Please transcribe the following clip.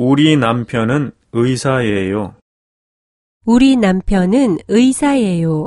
우리 남편은 의사예요. 우리 남편은 의사예요.